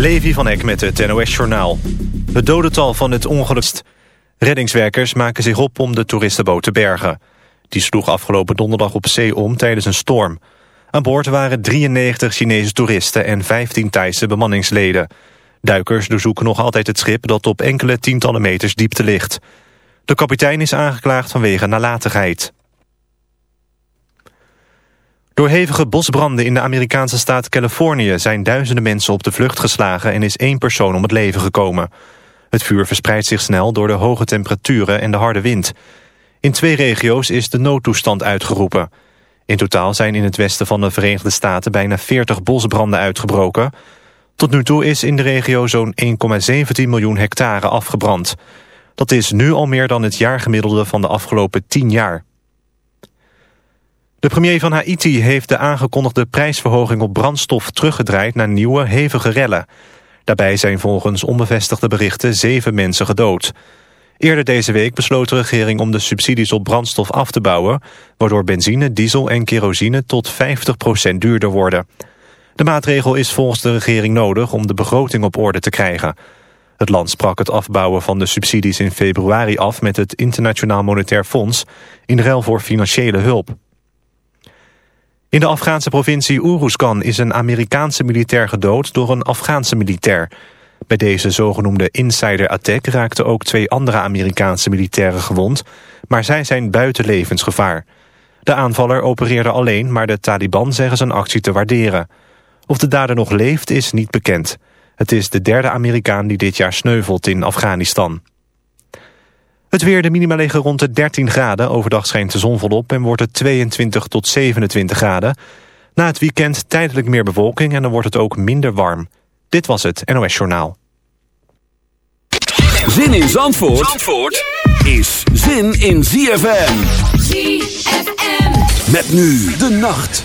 Levi van Eck met het NOS-journaal. Het dodental van het ongeluk... Reddingswerkers maken zich op om de toeristenboot te bergen. Die sloeg afgelopen donderdag op zee om tijdens een storm. Aan boord waren 93 Chinese toeristen en 15 Thaise bemanningsleden. Duikers doorzoeken nog altijd het schip dat op enkele tientallen meters diepte ligt. De kapitein is aangeklaagd vanwege nalatigheid. Door hevige bosbranden in de Amerikaanse staat Californië... zijn duizenden mensen op de vlucht geslagen en is één persoon om het leven gekomen. Het vuur verspreidt zich snel door de hoge temperaturen en de harde wind. In twee regio's is de noodtoestand uitgeroepen. In totaal zijn in het westen van de Verenigde Staten bijna 40 bosbranden uitgebroken. Tot nu toe is in de regio zo'n 1,17 miljoen hectare afgebrand. Dat is nu al meer dan het jaargemiddelde van de afgelopen 10 jaar. De premier van Haiti heeft de aangekondigde prijsverhoging op brandstof teruggedraaid naar nieuwe hevige rellen. Daarbij zijn volgens onbevestigde berichten zeven mensen gedood. Eerder deze week besloot de regering om de subsidies op brandstof af te bouwen... waardoor benzine, diesel en kerosine tot 50% duurder worden. De maatregel is volgens de regering nodig om de begroting op orde te krijgen. Het land sprak het afbouwen van de subsidies in februari af... met het Internationaal Monetair Fonds in ruil voor financiële hulp. In de Afghaanse provincie Uruzgan is een Amerikaanse militair gedood door een Afghaanse militair. Bij deze zogenoemde insider attack raakten ook twee andere Amerikaanse militairen gewond, maar zij zijn buiten levensgevaar. De aanvaller opereerde alleen, maar de Taliban zeggen zijn actie te waarderen. Of de dader nog leeft is niet bekend. Het is de derde Amerikaan die dit jaar sneuvelt in Afghanistan. Het weer, de minima liggen rond de 13 graden. Overdag schijnt de zon volop en wordt het 22 tot 27 graden. Na het weekend tijdelijk meer bewolking en dan wordt het ook minder warm. Dit was het NOS Journaal. Zin in Zandvoort, Zandvoort is zin in ZFM. ZFM. Met nu de nacht.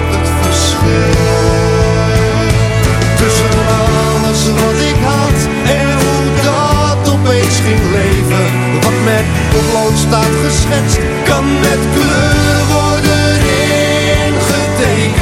ging leven. Wat met potlood staat geschetst, kan met kleur worden ingetekend.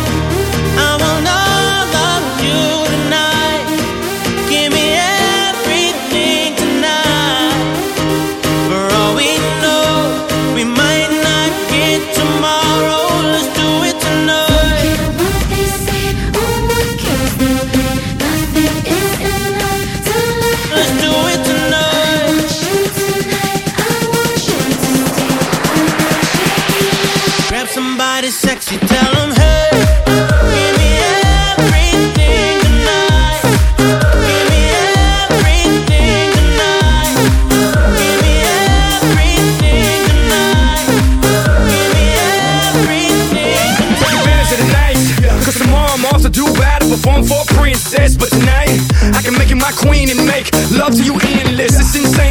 Princess. But tonight, I can make you my queen and make love to you endless. It's insane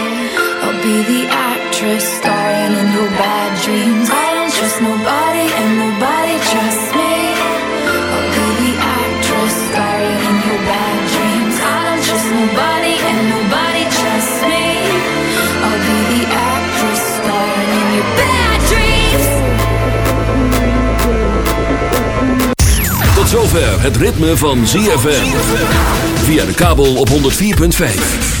Zover het ritme van ZFM. Via de kabel op 104.5.